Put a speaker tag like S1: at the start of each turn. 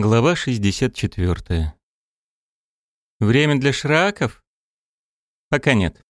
S1: Глава 64. Время для шраков? Пока нет.